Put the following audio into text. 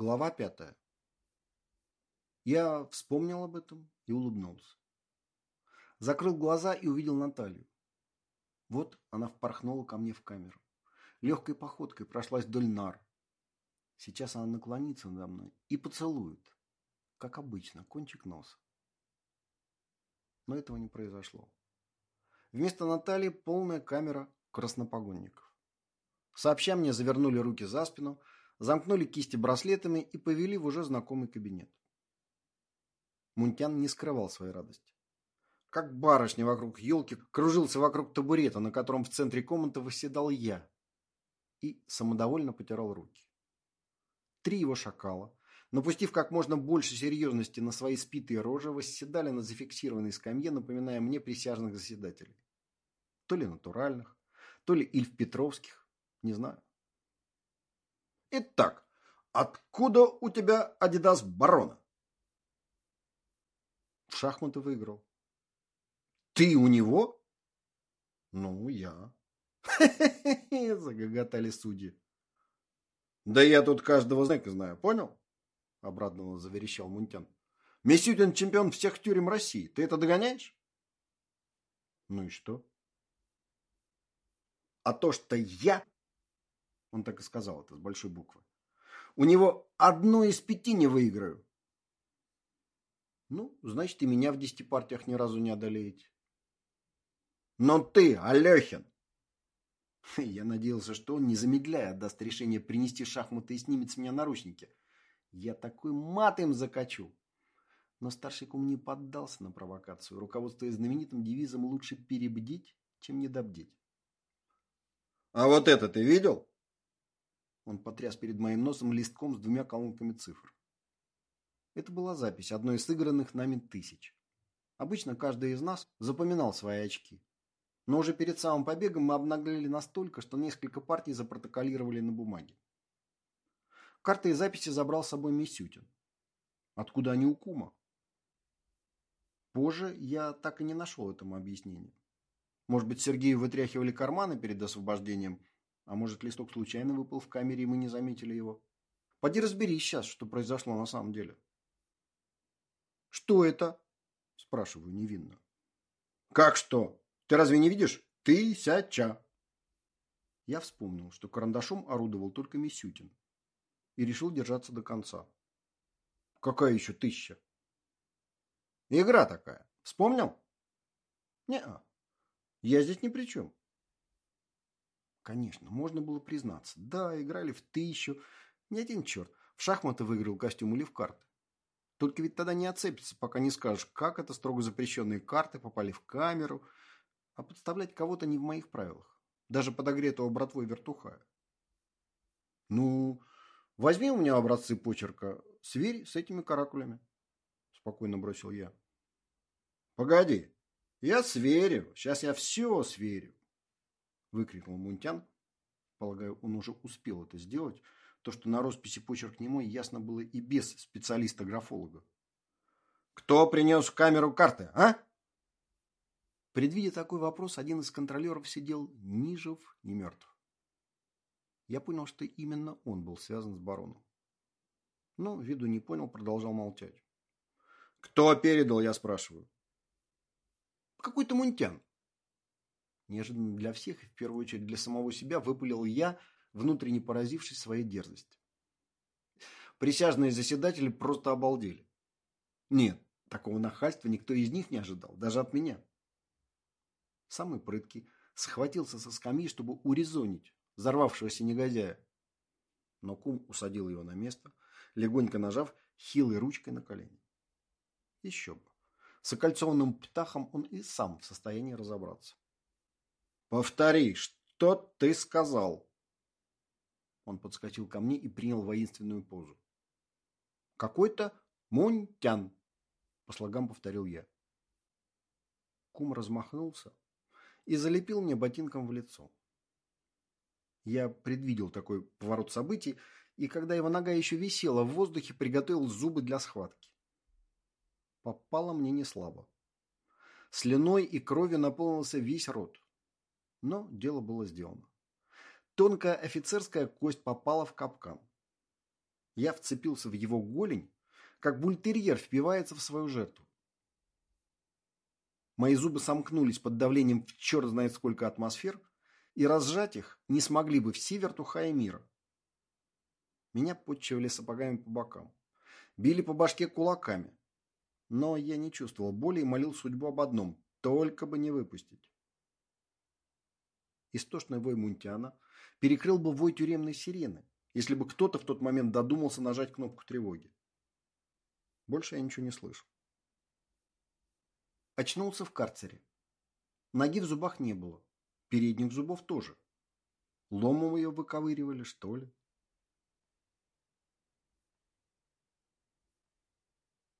Глава пятая. Я вспомнил об этом и улыбнулся. Закрыл глаза и увидел Наталью. Вот она впорхнула ко мне в камеру. Легкой походкой прошлась вдоль нар. Сейчас она наклонится надо мной и поцелует, как обычно, кончик носа. Но этого не произошло. Вместо Натальи полная камера краснопогонников. Сообща мне завернули руки за спину – замкнули кисти браслетами и повели в уже знакомый кабинет. Мунтян не скрывал своей радости. Как барышня вокруг елки кружился вокруг табурета, на котором в центре комнаты восседал я, и самодовольно потирал руки. Три его шакала, напустив как можно больше серьезности на свои спитые рожи, восседали на зафиксированной скамье, напоминая мне присяжных заседателей. То ли натуральных, то ли Ильф Петровских, не знаю. Итак, откуда у тебя Адидас Барона? В шахматы выиграл. Ты у него? Ну, я. Загоготали судьи. Да я тут каждого знака знаю, понял? Обрадованно заверещал Мунтян. Месютин чемпион всех тюрем России. Ты это догоняешь? Ну и что? А то, что я он так и сказал это с большой буквы. У него одну из пяти не выиграю. Ну, значит, и меня в десяти партиях ни разу не одолеете. Но ты, Алехин! Я надеялся, что он, не замедляя, отдаст решение принести шахматы и снимет с меня наручники. Я такой мат им закачу. Но старший кум не поддался на провокацию, руководствуясь знаменитым девизом «лучше перебдить, чем недобдеть». «А вот это ты видел?» Он потряс перед моим носом листком с двумя колонками цифр. Это была запись одной из сыгранных нами тысяч. Обычно каждый из нас запоминал свои очки. Но уже перед самым побегом мы обнаглели настолько, что несколько партий запротоколировали на бумаге. Карты и записи забрал с собой Мисютин. Откуда они у кума? Позже я так и не нашел этому объяснения. Может быть, Сергею вытряхивали карманы перед освобождением, а может, листок случайно выпал в камере, и мы не заметили его? Поди разберись сейчас, что произошло на самом деле. «Что это?» – спрашиваю невинно. «Как что? Ты разве не видишь? Тысяча!» Я вспомнил, что карандашом орудовал только Мисютин. И решил держаться до конца. «Какая еще тысяча?» «Игра такая. Вспомнил?» «Не-а. Я здесь ни при чем. Конечно, можно было признаться. Да, играли в тысячу. Ни один черт. В шахматы выиграл костюм или в карты. Только ведь тогда не отцепится, пока не скажешь, как это строго запрещенные карты попали в камеру. А подставлять кого-то не в моих правилах. Даже подогретого братвой вертухая. Ну, возьми у меня образцы почерка, сверь с этими каракулями. Спокойно бросил я. Погоди, я сверю. Сейчас я все сверю выкрикнул Мунтян. Полагаю, он уже успел это сделать. То, что на росписи почерк немой, ясно было и без специалиста-графолога. «Кто принес в камеру карты, а?» Предвидя такой вопрос, один из контролеров сидел ни жив, ни мертв. Я понял, что именно он был связан с бароном. Но, виду не понял, продолжал молчать. «Кто передал, я спрашиваю?» «Какой-то Мунтян. Неожиданно для всех и в первую очередь для самого себя выпалил я, внутренне поразившись своей дерзости. Присяжные заседатели просто обалдели. Нет, такого нахальства никто из них не ожидал, даже от меня. Самый прыткий схватился со скамьи, чтобы урезонить взорвавшегося негодяя. Но кум усадил его на место, легонько нажав хилой ручкой на колени. Еще бы. С окольцованным птахом он и сам в состоянии разобраться. Повтори, что ты сказал? Он подскочил ко мне и принял воинственную позу. Какой-то Мунтян, по слогам повторил я. Кум размахнулся и залепил мне ботинком в лицо. Я предвидел такой поворот событий, и когда его нога еще висела в воздухе, приготовил зубы для схватки. Попало мне не слабо. Слюной и кровью наполнился весь рот. Но дело было сделано. Тонкая офицерская кость попала в капкан. Я вцепился в его голень, как бультерьер впивается в свою жертву. Мои зубы сомкнулись под давлением в черт знает сколько атмосфер, и разжать их не смогли бы все вертуха и мира. Меня подчивали сапогами по бокам. Били по башке кулаками. Но я не чувствовал боли и молил судьбу об одном – только бы не выпустить. Истошный вой Мунтиана перекрыл бы вой тюремной сирены, если бы кто-то в тот момент додумался нажать кнопку тревоги. Больше я ничего не слышу. Очнулся в карцере. Ноги в зубах не было. Передних зубов тоже. Ломом ее выковыривали, что ли?